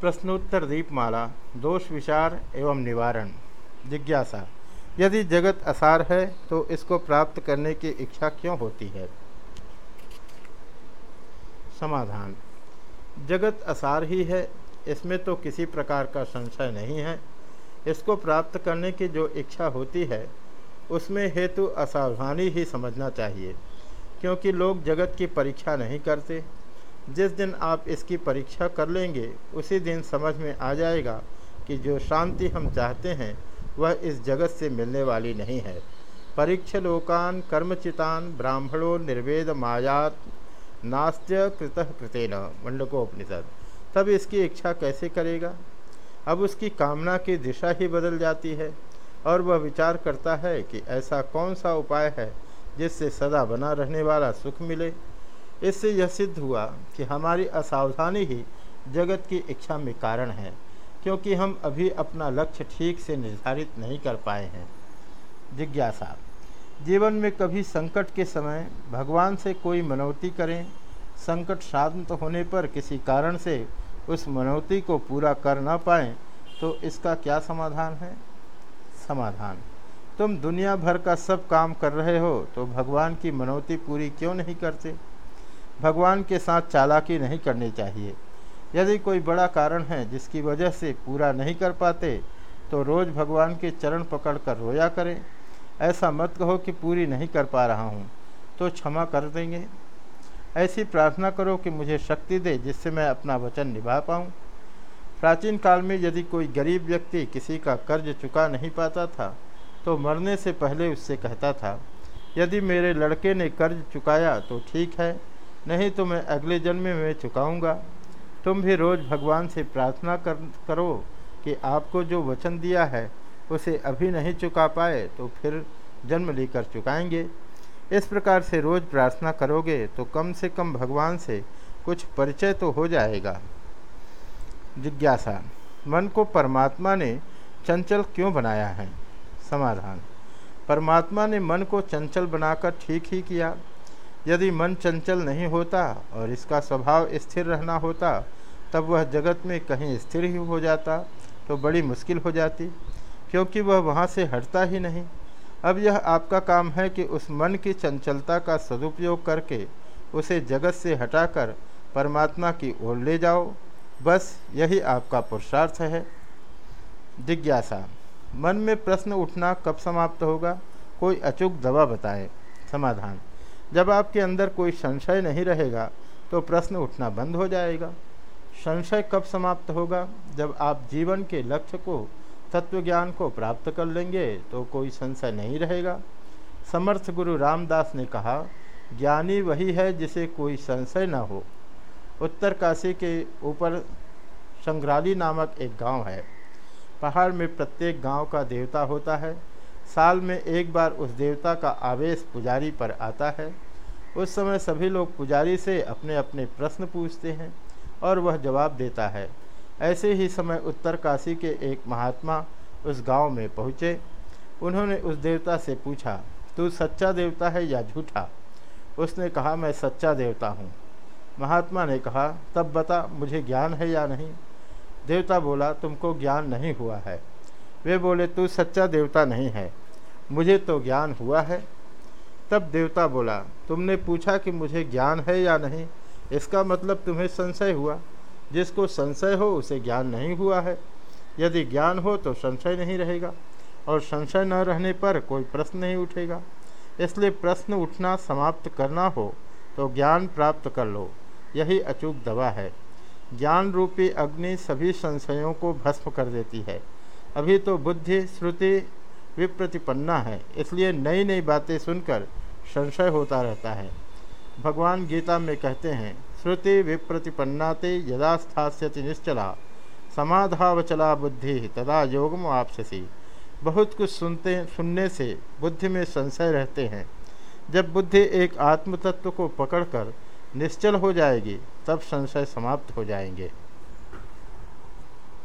प्रश्नोत्तर दीपमाला, दोष विचार एवं निवारण। जिज्ञासा, यदि जगत असार है तो इसको प्राप्त करने की इच्छा क्यों होती है? समाधान, जगत असार ही है, इसमें तो किसी प्रकार का संशय नहीं है। इसको प्राप्त करने की जो इच्छा होती है, उसमें हेतु असावधानी ही समझना चाहिए, क्योंकि लोग जगत की परीक्षा नहीं करते। जिस दिन आप इसकी परीक्षा कर लेंगे, उसी दिन समझ में आ जाएगा कि जो शांति हम चाहते हैं, वह इस जगत से मिलने वाली नहीं है। परीक्ष लोकान कर्मचितान ब्राह्मणों निर्वेद मायात नास्त्य कृत कृतेन। मंडकोपनिषद तब इसकी इच्छा कैसे करेगा? अब उसकी कामना की दिशा ही बदल जाती है और वह विचार करता है कि ऐसा कौन सा उपाय है जिससे सदा बना रहने वाला सुख मिले। इससे यह सिद्ध हुआ कि हमारी असावधानी ही जगत की इच्छा में कारण है, क्योंकि हम अभी अपना लक्ष्य ठीक से निर्धारित नहीं कर पाए हैं। जिज्ञासा, जीवन में कभी संकट के समय भगवान से कोई मनौती करें, संकट शांत होने पर किसी कारण से उस मनौती को पूरा कर ना पाएँ तो इसका क्या समाधान है? समाधान, तुम दुनिया भर का सब काम कर रहे हो तो भगवान की मनौती पूरी क्यों नहीं करते? भगवान के साथ चालाकी नहीं करनी चाहिए। यदि कोई बड़ा कारण है जिसकी वजह से पूरा नहीं कर पाते तो रोज़ भगवान के चरण पकड़ कर रोया करें। ऐसा मत कहो कि पूरी नहीं कर पा रहा हूँ तो क्षमा कर देंगे। ऐसी प्रार्थना करो कि मुझे शक्ति दे, जिससे मैं अपना वचन निभा पाऊँ। प्राचीन काल में यदि कोई गरीब व्यक्ति किसी का कर्ज चुका नहीं पाता था तो मरने से पहले उससे कहता था, यदि मेरे लड़के ने कर्ज चुकाया तो ठीक है नहीं तो मैं अगले जन्म में चुकाऊँगा। तुम भी रोज़ भगवान से प्रार्थना कर, करो कि आपको जो वचन दिया है, उसे अभी नहीं चुका पाए तो फिर जन्म लेकर चुकाएँगे। इस प्रकार से रोज़ प्रार्थना करोगे तो कम से कम भगवान से कुछ परिचय तो हो जाएगा। जिज्ञासा, मन को परमात्मा ने चंचल क्यों बनाया है? समाधान, परमात्मा ने मन को चंचल बनाकर ठीक ही किया। यदि मन चंचल नहीं होता और इसका स्वभाव स्थिर रहना होता, तब वह जगत में कहीं स्थिर ही हो जाता तो बड़ी मुश्किल हो जाती, क्योंकि वह वहाँ से हटता ही नहीं। अब यह आपका काम है कि उस मन की चंचलता का सदुपयोग करके उसे जगत से हटाकर परमात्मा की ओर ले जाओ। बस यही आपका पुरुषार्थ है। जिज्ञासा। मन में प्रश्न उठना कब समाप्त होगा? कोई अचूक दवा बताए। समाधान। जब आपके अंदर कोई संशय नहीं रहेगा तो प्रश्न उठना बंद हो जाएगा। संशय कब समाप्त होगा? जब आप जीवन के लक्ष्य को तत्व ज्ञान को प्राप्त कर लेंगे तो कोई संशय नहीं रहेगा। समर्थ गुरु रामदास ने कहा, ज्ञानी वही है जिसे कोई संशय न हो। उत्तर काशी के ऊपर संग्राली नामक एक गाँव है। पहाड़ में प्रत्येक गाँव का देवता होता है। साल में एक बार उस देवता का आवेश पुजारी पर आता है। उस समय सभी लोग पुजारी से अपने अपने प्रश्न पूछते हैं और वह जवाब देता है। ऐसे ही समय उत्तरकाशी के एक महात्मा उस गाँव में पहुँचे। उन्होंने उस देवता से पूछा, तू सच्चा देवता है या झूठा? उसने कहा, मैं सच्चा देवता हूँ। महात्मा ने कहा, तब बता, मुझे ज्ञान है या नहीं? देवता बोला, तुमको ज्ञान नहीं हुआ है। वे बोले, तू सच्चा देवता नहीं है। मुझे तो ज्ञान हुआ है। तब देवता बोला, तुमने पूछा कि मुझे ज्ञान है या नहीं? इसका मतलब तुम्हें संशय हुआ। जिसको संशय हो, उसे ज्ञान नहीं हुआ है। यदि ज्ञान हो तो संशय नहीं रहेगा, और संशय न रहने पर कोई प्रश्न नहीं उठेगा। इसलिए प्रश्न उठना समाप्त करना हो तो ज्ञान प्राप्त कर लो। यही अचूक दवा है। ज्ञान रूपी अग्नि सभी संशयों को भस्म कर देती है। अभी तो बुद्धि, श्रुति विप्रतिपन्ना है, इसलिए नई नई बातें सुनकर संशय होता रहता है। भगवान गीता में कहते हैं, श्रुति विप्रतिपन्नाते यदा स्थास्यति निश्चला, समाधावचला बुद्धि तदा योगम आपसी बहुत कुछ सुनते, सुनने से बुद्धि में संशय रहते हैं। जब बुद्धि एक आत्म तत्व को पकड़कर निश्चल हो जाएगी, तब संशय समाप्त हो जाएँगे।